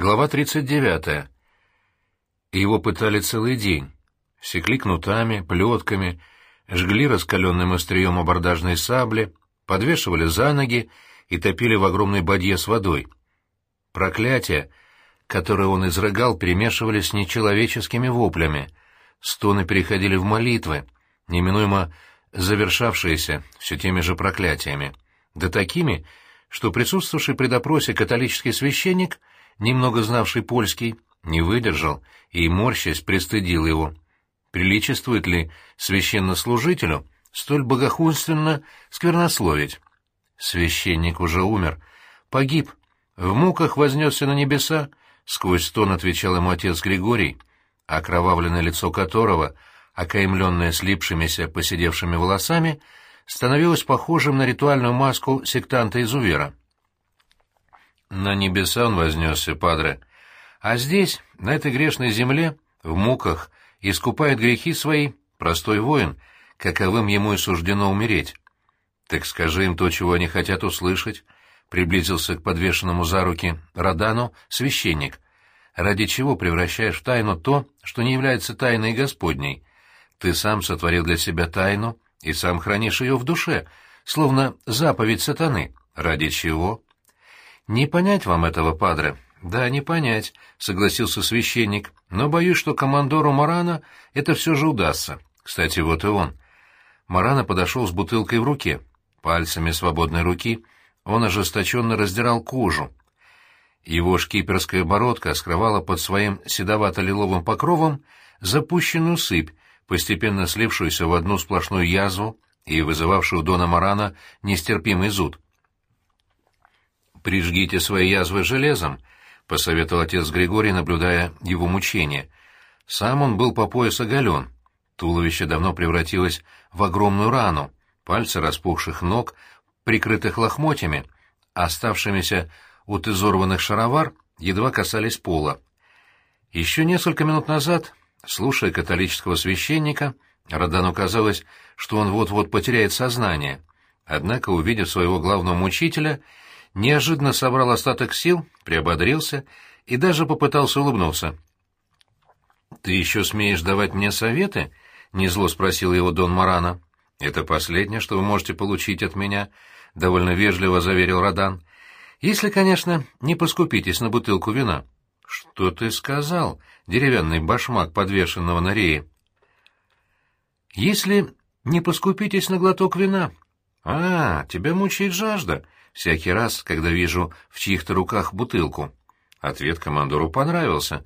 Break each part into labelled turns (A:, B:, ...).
A: Глава 39. Его пытали целый день. Секли кнутами, плетками, жгли раскаленным острием абордажной сабли, подвешивали за ноги и топили в огромной бадье с водой. Проклятия, которые он изрыгал, перемешивались с нечеловеческими воплями. Стоны переходили в молитвы, неминуемо завершавшиеся все теми же проклятиями. Да такими, что присутствовавший при допросе католический священник — немного знавший польский, не выдержал и, морщась, пристыдил его. Приличествует ли священнослужителю столь богохульственно сквернословить? Священник уже умер, погиб, в муках вознесся на небеса, сквозь стон отвечал ему отец Григорий, окровавленное лицо которого, окаймленное слипшимися поседевшими волосами, становилось похожим на ритуальную маску сектанта-изувера. На небеса он вознесся, падре. А здесь, на этой грешной земле, в муках, искупает грехи свои простой воин, каковым ему и суждено умереть. Так скажи им то, чего они хотят услышать, — приблизился к подвешенному за руки Радану священник. Ради чего превращаешь в тайну то, что не является тайной Господней? Ты сам сотворил для себя тайну и сам хранишь ее в душе, словно заповедь сатаны. Ради чего? «Не понять вам этого, падре». «Да, не понять», — согласился священник, «но боюсь, что командору Марана это все же удастся. Кстати, вот и он». Марана подошел с бутылкой в руке. Пальцами свободной руки он ожесточенно раздирал кожу. Его шкиперская бородка скрывала под своим седовато-лиловым покровом запущенную сыпь, постепенно слившуюся в одну сплошную язву и вызывавшую Дона Марана нестерпимый зуд. «Прижгите свои язвы железом», — посоветовал отец Григорий, наблюдая его мучения. Сам он был по пояс оголен. Туловище давно превратилось в огромную рану, пальцы распухших ног, прикрытых лохмотьями, оставшимися от изорванных шаровар, едва касались пола. Еще несколько минут назад, слушая католического священника, Родану казалось, что он вот-вот потеряет сознание. Однако, увидев своего главного мучителя, неожиданно собрал остаток сил, приободрился и даже попытался улыбнуться. «Ты еще смеешь давать мне советы?» — незло спросил его Дон Марана. «Это последнее, что вы можете получить от меня», — довольно вежливо заверил Родан. «Если, конечно, не поскупитесь на бутылку вина». «Что ты сказал, деревянный башмак, подвешенного на рее?» «Если не поскупитесь на глоток вина». «А, тебя мучает жажда», всякий раз, когда вижу в чьих-то руках бутылку. Ответ командору понравился.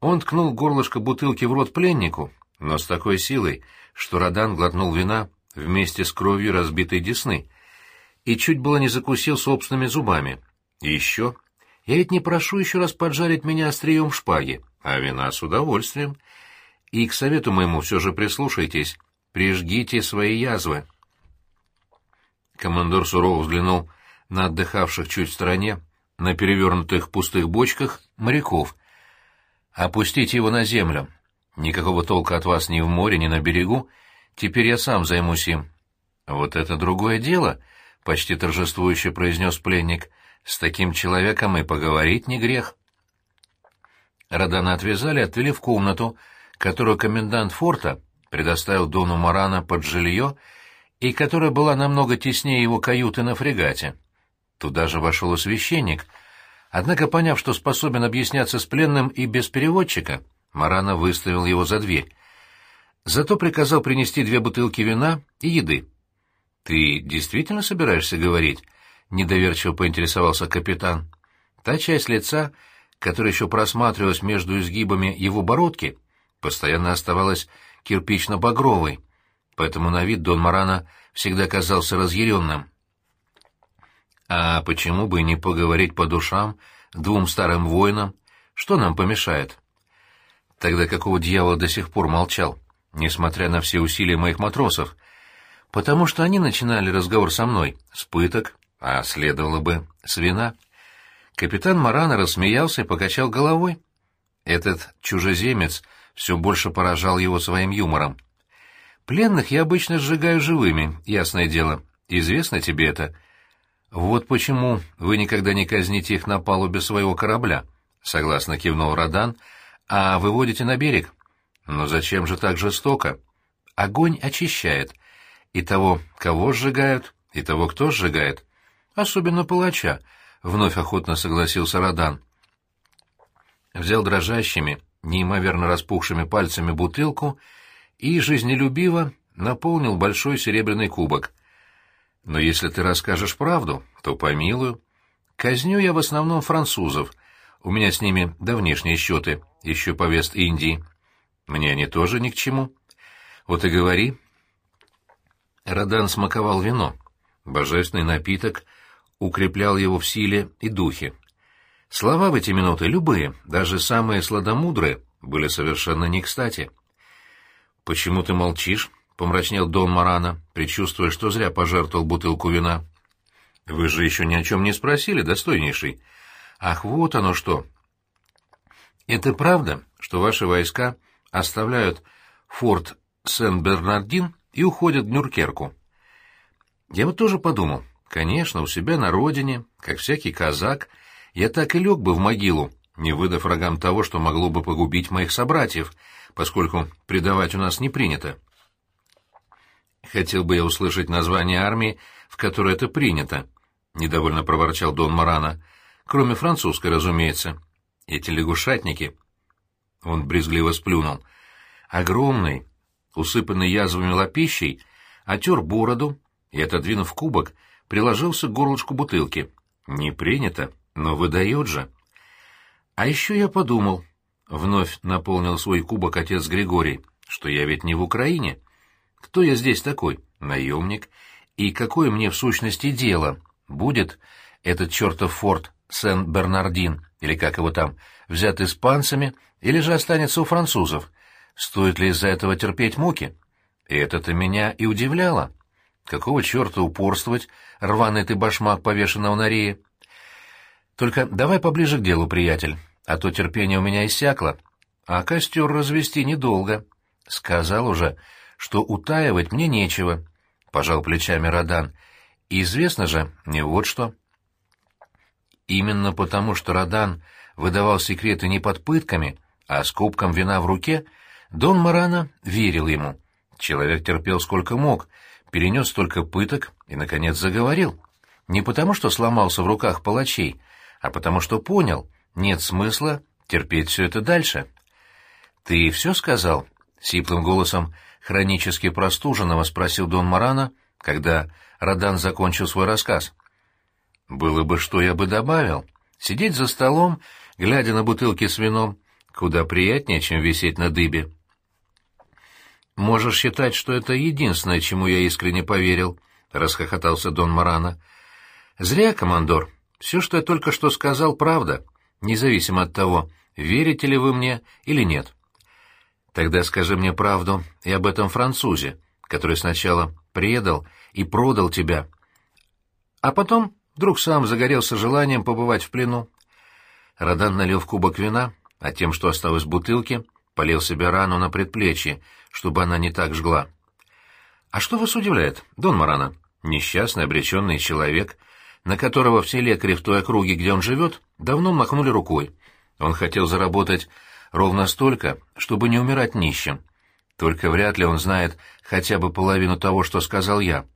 A: Он ткнул горлышко бутылки в рот пленнику, но с такой силой, что Родан глотнул вина вместе с кровью разбитой десны и чуть было не закусил собственными зубами. И еще... Я ведь не прошу еще раз поджарить меня острием шпаги, а вина с удовольствием. И к совету моему все же прислушайтесь, прижгите свои язвы. Командор сурово взглянул на отдыхавших чуть в стороне, на перевернутых пустых бочках, моряков. «Опустите его на землю. Никакого толка от вас ни в море, ни на берегу. Теперь я сам займусь им». «Вот это другое дело», — почти торжествующе произнес пленник. «С таким человеком и поговорить не грех». Родана отвязали отвели в комнату, которую комендант форта предоставил Дону Марана под жилье и которая была намного теснее его каюты на фрегате. Туда же вошел и священник. Однако, поняв, что способен объясняться с пленным и без переводчика, Марана выставил его за дверь. Зато приказал принести две бутылки вина и еды. «Ты действительно собираешься говорить?» — недоверчиво поинтересовался капитан. Та часть лица, которая еще просматривалась между изгибами его бородки, постоянно оставалась кирпично-багровой, поэтому на вид Дон Марана всегда казался разъяренным. А почему бы не поговорить по душам двум старым воинам? Что нам помешает? Тогда какого дьявола до сих пор молчал, несмотря на все усилия моих матросов? Потому что они начинали разговор со мной с пыток, а следовало бы с вина. Капитан Марана рассмеялся и покачал головой. Этот чужеземец все больше поражал его своим юмором. «Пленных я обычно сжигаю живыми, ясное дело. Известно тебе это?» «Вот почему вы никогда не казните их на палубе своего корабля», согласно кивнул Радан, — «а выводите на берег. Но зачем же так жестоко? Огонь очищает. И того, кого сжигают, и того, кто сжигает. Особенно палача, — вновь охотно согласился Радан. Взял дрожащими, неимоверно распухшими пальцами бутылку и жизнелюбиво наполнил большой серебряный кубок. Но если ты расскажешь правду, то помилую. Казню я в основном французов. У меня с ними давнишние счеты, еще по Вест-Индии. Мне они тоже ни к чему. Вот и говори. Родан смаковал вино. Божественный напиток укреплял его в силе и духе. Слова в эти минуты, любые, даже самые сладомудрые, были совершенно не кстати. «Почему ты молчишь?» — помрачнел Дон Марана, предчувствуя, что зря пожертвовал бутылку вина. «Вы же еще ни о чем не спросили, достойнейший». «Ах, вот оно что!» «Это правда, что ваши войска оставляют форт Сен-Бернардин и уходят в Нюркерку?» «Я вот тоже подумал. Конечно, у себя на родине, как всякий казак, я так и лег бы в могилу, не выдав врагам того, что могло бы погубить моих собратьев, поскольку предавать у нас не принято. Хотел бы я услышать название армии, в которой это принято, — недовольно проворчал Дон Марана. Кроме французской, разумеется. Эти лягушатники... Он брезгливо сплюнул. Огромный, усыпанный язвами лопищей, отер бороду и, отодвинув кубок, приложился к горлышку бутылки. Не принято, но выдает же. А еще я подумал, — вновь наполнил свой кубок отец Григорий, — что я ведь не в Украине. Кто я здесь такой? Наемник. И какое мне в сущности дело? Будет этот чертов форт Сен-Бернардин, или как его там, взят испанцами, или же останется у французов? Стоит ли из-за этого терпеть муки? И это-то меня и удивляло. Какого черта упорствовать, рваный ты башмак, повешенного на рее? Только давай поближе к делу, приятель, а то терпение у меня иссякло. А костер развести недолго. Сказал уже, что утаивать мне нечего, — пожал плечами Родан. Известно же не вот что. Именно потому, что Родан выдавал секреты не под пытками, а с кубком вина в руке, Дон Марана верил ему. Человек терпел сколько мог, перенес столько пыток и, наконец, заговорил. Не потому, что сломался в руках палачей, а потому что понял, нет смысла терпеть все это дальше. «Ты все сказал?» — сиплым голосом хронически простуженного спросил Дон Марана, когда Родан закончил свой рассказ. «Было бы, что я бы добавил. Сидеть за столом, глядя на бутылки с вином, куда приятнее, чем висеть на дыбе». «Можешь считать, что это единственное, чему я искренне поверил», — расхохотался Дон Марана. «Зря, командор. Все, что я только что сказал, правда, независимо от того, верите ли вы мне или нет». Тогда скажи мне правду и об этом французе, который сначала предал и продал тебя, а потом вдруг сам загорелся желанием побывать в плену. Родан налил в кубок вина, а тем, что осталось в бутылке, полил себе рану на предплечье, чтобы она не так жгла. «А что вас удивляет, Дон Марана? Несчастный, обреченный человек, на которого все лекари в той округе, где он живет, давно махнули рукой. Он хотел заработать ровно столько, чтобы не умирать нищим. Только вряд ли он знает хотя бы половину того, что сказал я.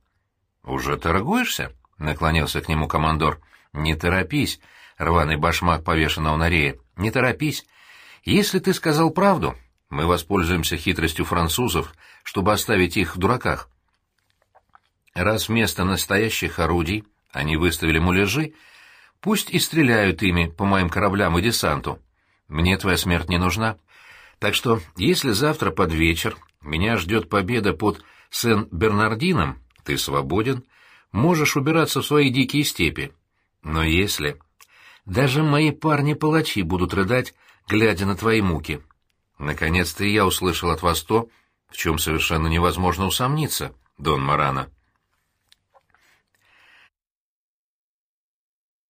A: «Уже торгуешься?» — наклонился к нему командор. «Не торопись, рваный башмак повешенного на рее, не торопись. Если ты сказал правду, мы воспользуемся хитростью французов, чтобы оставить их в дураках. Раз вместо настоящих орудий они выставили муляжи, пусть и стреляют ими по моим кораблям и десанту. Мне твоя смерть не нужна. Так что, если завтра под вечер меня ждет победа под Сен-Бернардином, ты свободен, можешь убираться в свои дикие степи. Но если... Даже мои парни-палачи будут рыдать, глядя на твои муки. Наконец-то я услышал от вас то, в чем совершенно невозможно усомниться, Дон Марана.